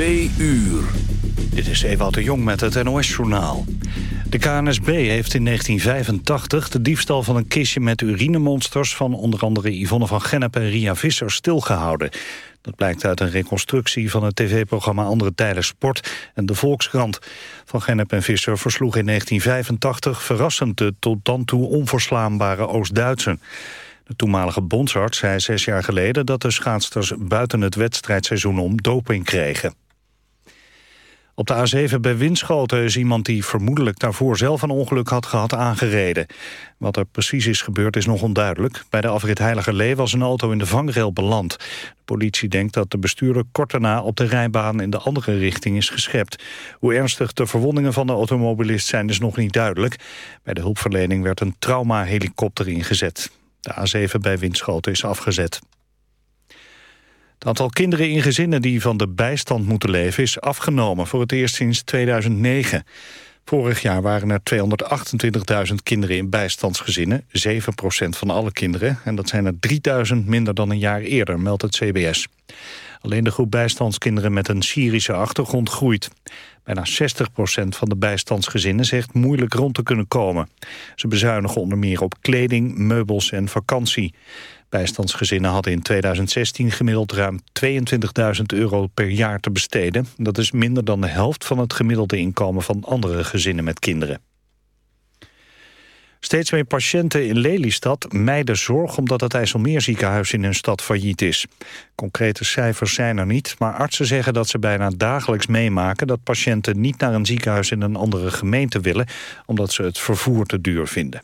Twee uur. Dit is Ewout de Jong met het NOS-journaal. De KNSB heeft in 1985 de diefstal van een kistje met urinemonsters... van onder andere Yvonne van Gennep en Ria Visser stilgehouden. Dat blijkt uit een reconstructie van het tv-programma Andere Tijden Sport en de Volkskrant. Van Gennep en Visser versloegen in 1985 verrassend de tot dan toe onverslaanbare Oost-Duitsen. De toenmalige bondsarts zei zes jaar geleden dat de schaatsters buiten het wedstrijdseizoen om doping kregen. Op de A7 bij Winschoten is iemand die vermoedelijk daarvoor zelf een ongeluk had gehad aangereden. Wat er precies is gebeurd is nog onduidelijk. Bij de afrit Heiligerlee was een auto in de vangrail beland. De politie denkt dat de bestuurder kort daarna op de rijbaan in de andere richting is geschept. Hoe ernstig de verwondingen van de automobilist zijn is nog niet duidelijk. Bij de hulpverlening werd een traumahelikopter ingezet. De A7 bij Winschoten is afgezet. Het aantal kinderen in gezinnen die van de bijstand moeten leven is afgenomen voor het eerst sinds 2009. Vorig jaar waren er 228.000 kinderen in bijstandsgezinnen, 7% van alle kinderen. En dat zijn er 3.000 minder dan een jaar eerder, meldt het CBS. Alleen de groep bijstandskinderen met een Syrische achtergrond groeit. Bijna 60% van de bijstandsgezinnen zegt moeilijk rond te kunnen komen. Ze bezuinigen onder meer op kleding, meubels en vakantie. Bijstandsgezinnen hadden in 2016 gemiddeld ruim 22.000 euro per jaar te besteden. Dat is minder dan de helft van het gemiddelde inkomen van andere gezinnen met kinderen. Steeds meer patiënten in Lelystad mijden zorg omdat het IJsselmeerziekenhuis in hun stad failliet is. Concrete cijfers zijn er niet, maar artsen zeggen dat ze bijna dagelijks meemaken dat patiënten niet naar een ziekenhuis in een andere gemeente willen omdat ze het vervoer te duur vinden.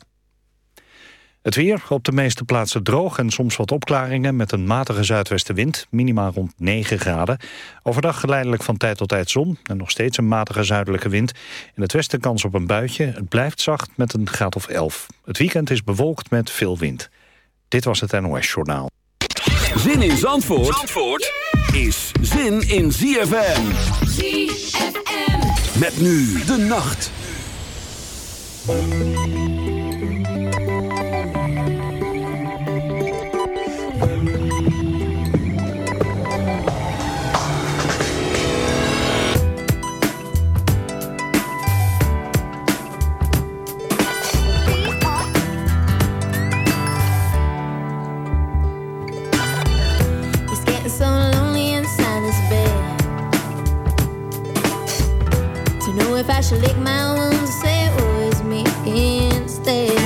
Het weer, op de meeste plaatsen droog en soms wat opklaringen... met een matige zuidwestenwind, minimaal rond 9 graden. Overdag geleidelijk van tijd tot tijd zon... en nog steeds een matige zuidelijke wind. In het westen kans op een buitje. Het blijft zacht met een graad of 11. Het weekend is bewolkt met veel wind. Dit was het NOS Journaal. Zin in Zandvoort, Zandvoort is zin in ZFM. ZFM. Met nu de nacht. If I should lick my wounds say oh, it was me instead.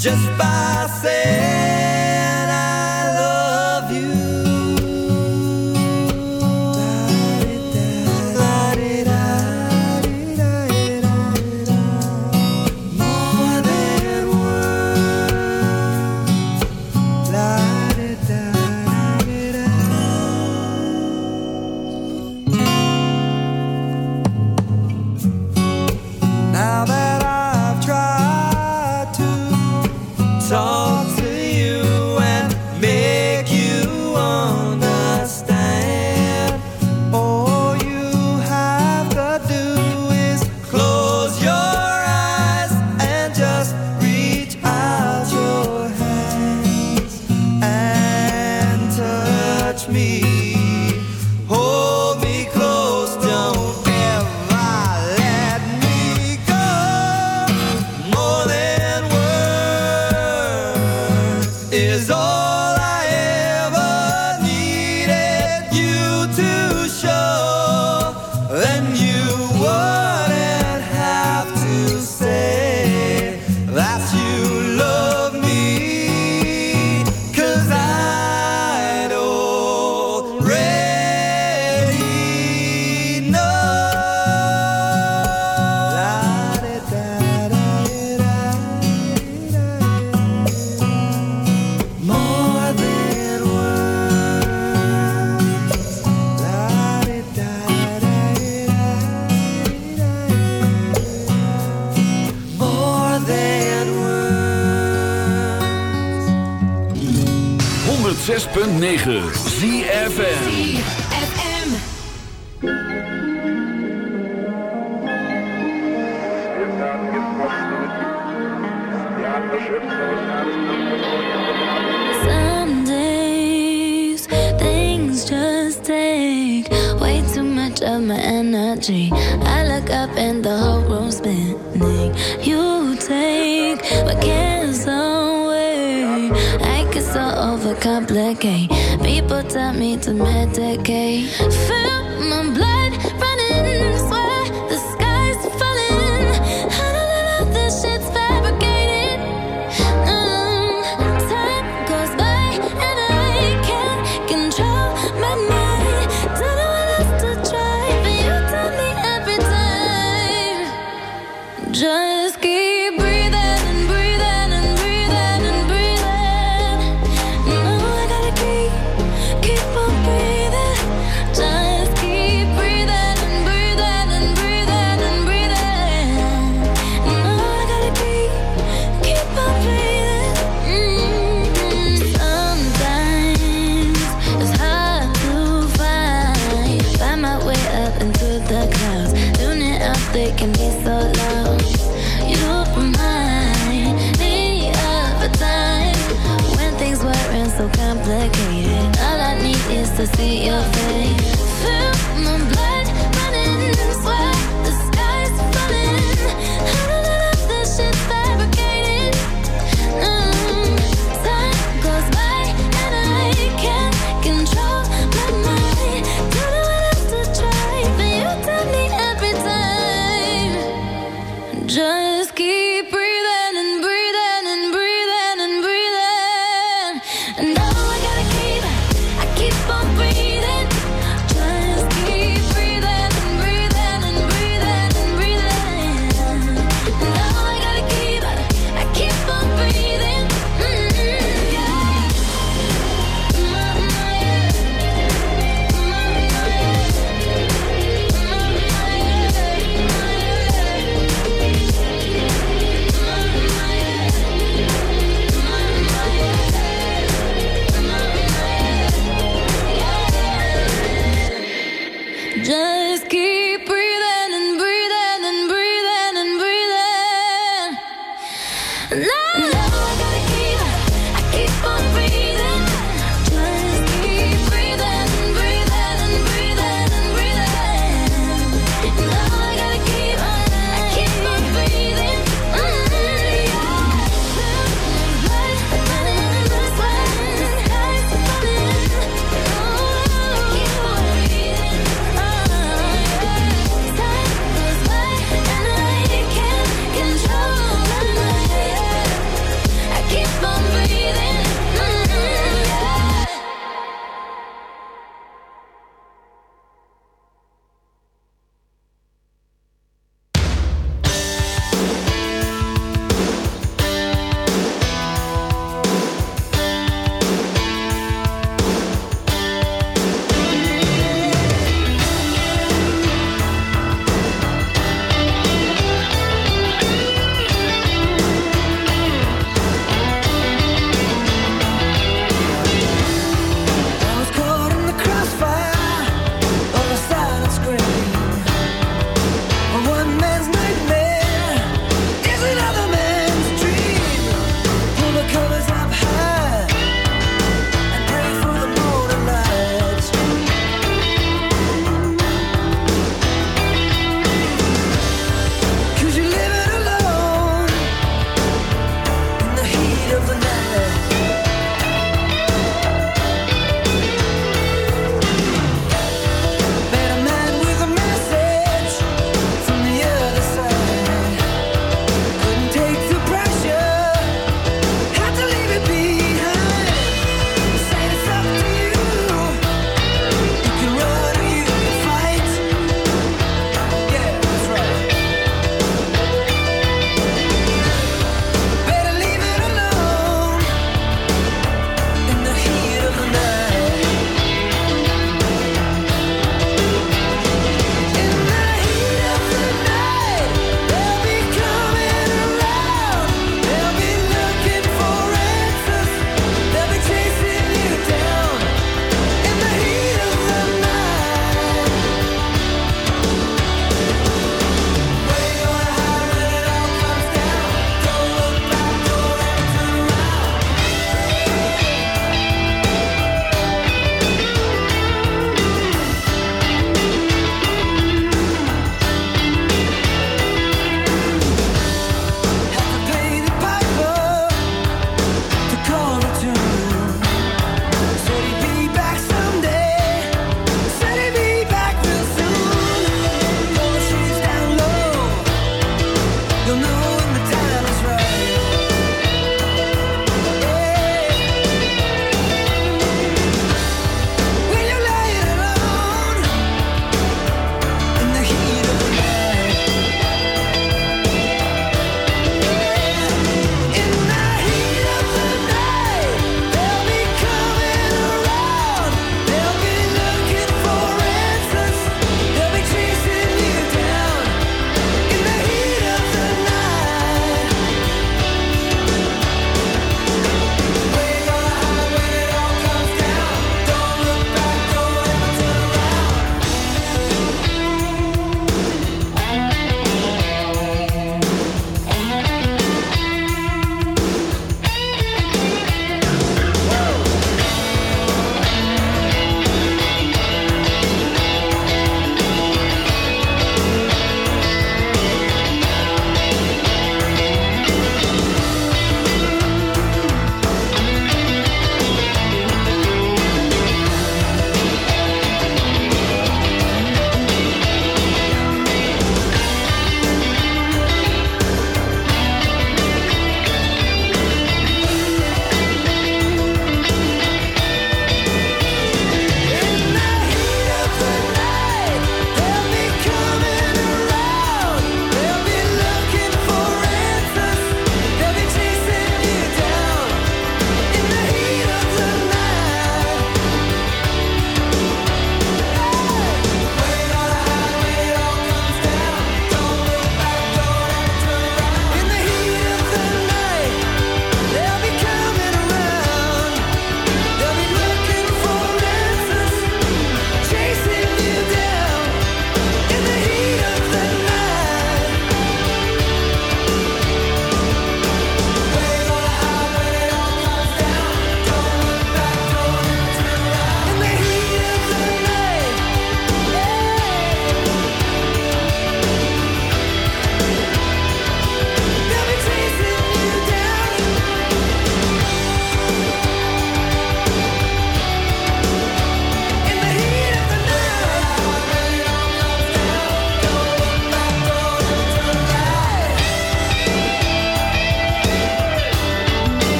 just by saying tree. I look up and the whole room's spinning. You take my cares away. I can so overcomplicate. People tell me to medicate. Fill my blood.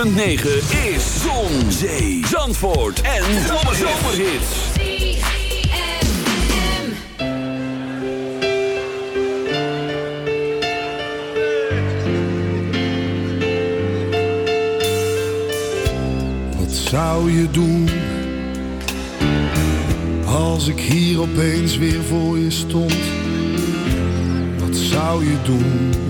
106.9 is Zon, Zee, Zandvoort en Zomerhits. Wat zou je doen als ik hier opeens weer voor je stond? Wat zou je doen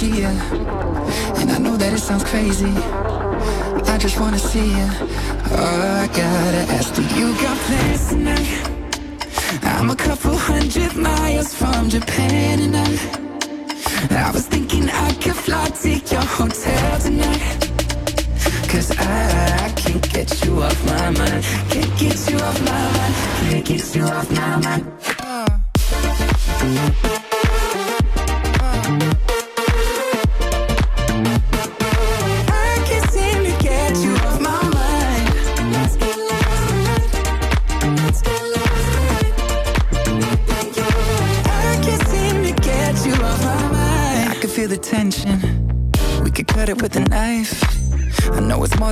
And I know that it sounds crazy. I just wanna see you. Oh, I gotta ask, do you got plans tonight? I'm a couple hundred miles from Japan and I I was thinking I could fly to your hotel tonight Cause I, I can't get you off my mind. Can't get you off my mind. Can't get you off my mind. I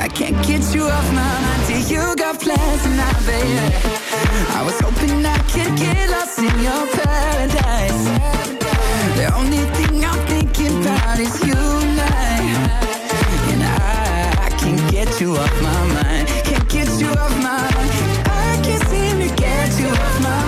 I can't get you off my mind. Till you got plans tonight, baby? I was hoping I could get lost in your paradise. The only thing I'm thinking about is you and I. And I, I can't get you off my mind. Can't get you off my mind. I can't seem to get you off my mind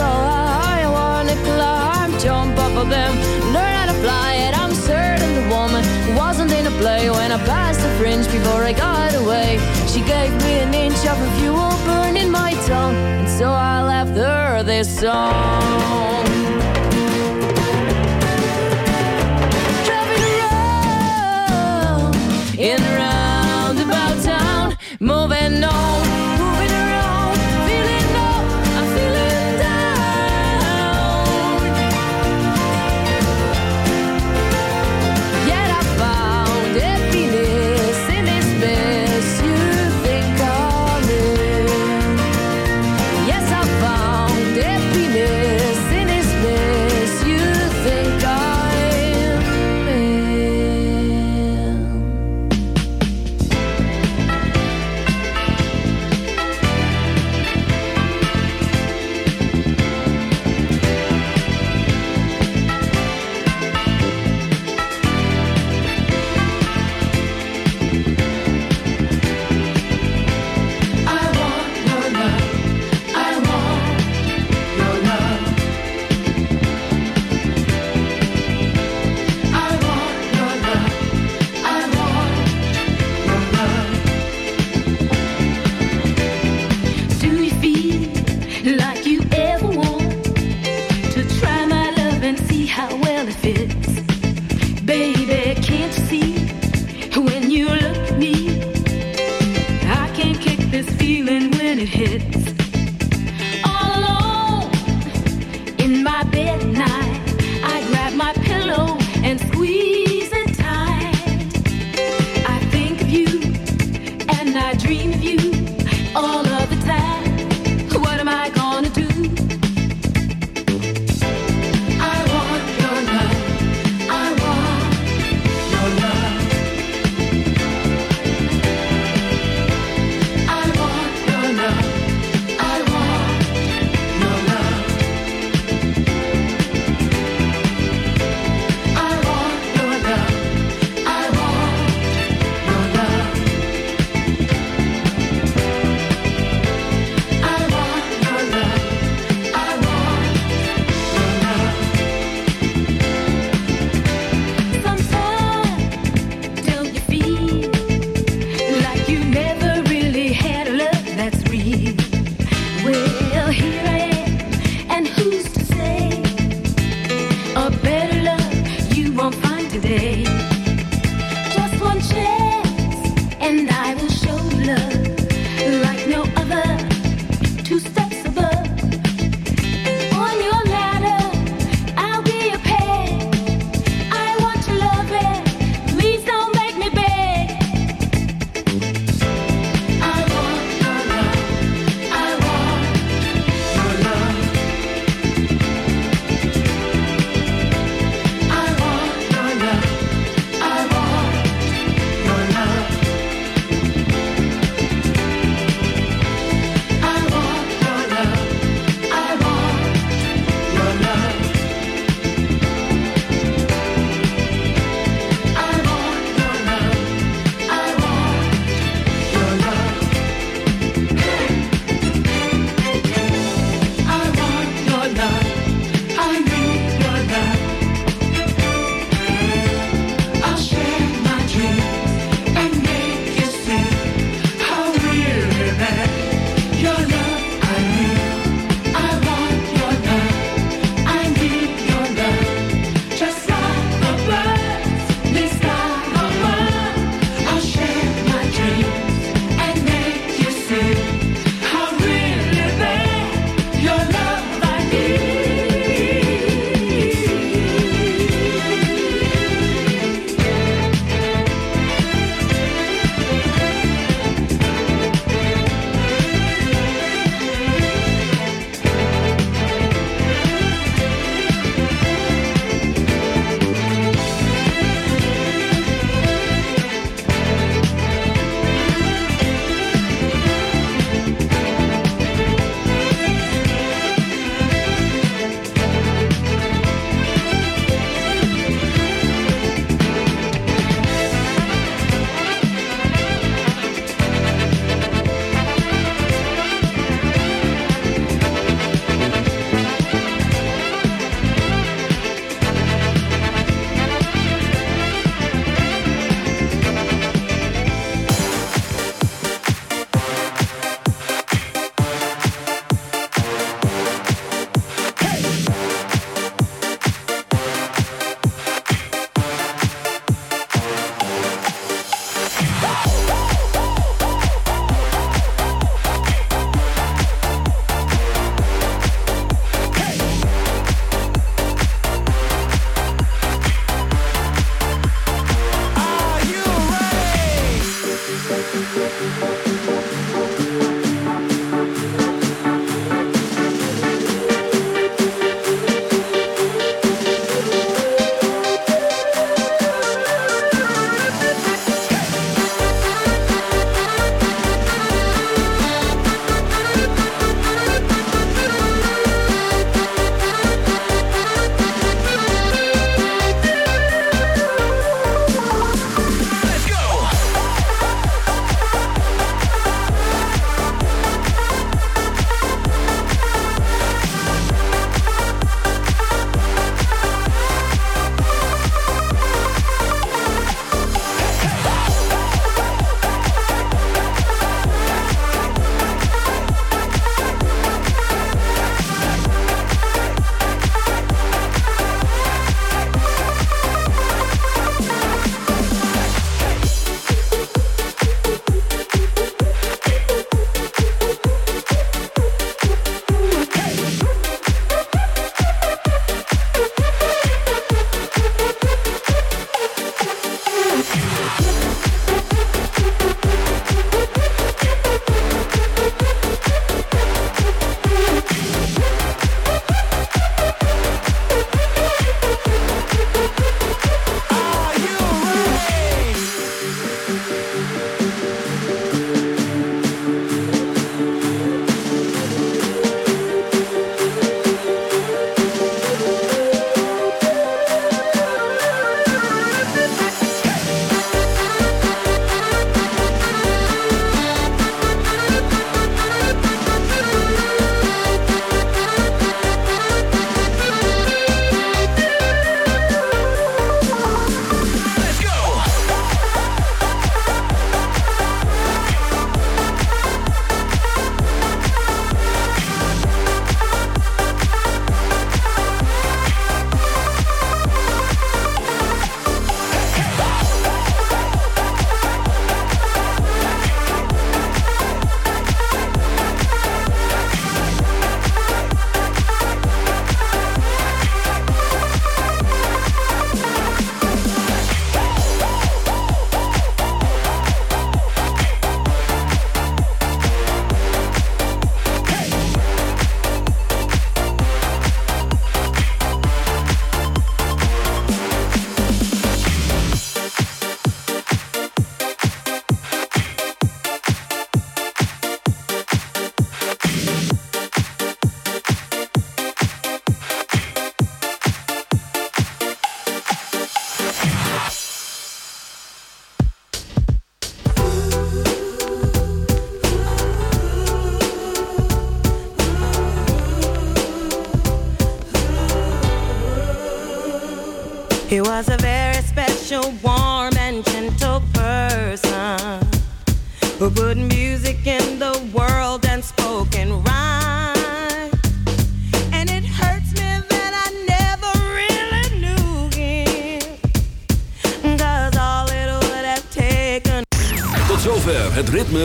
so high, I wanna climb, jump off of them, learn how to fly. And I'm certain the woman wasn't in a play when I passed the fringe before I got away. She gave me an inch of her fuel burning my tongue, and so I left her this song.